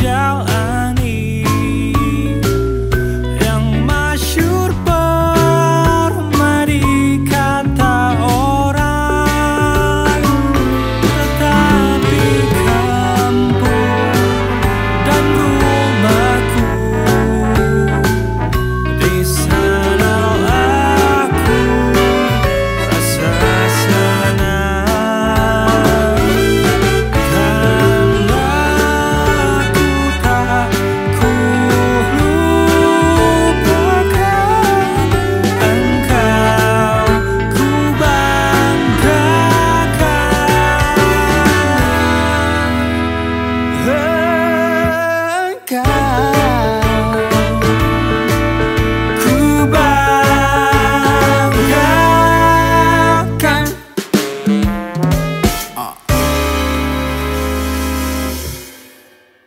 shall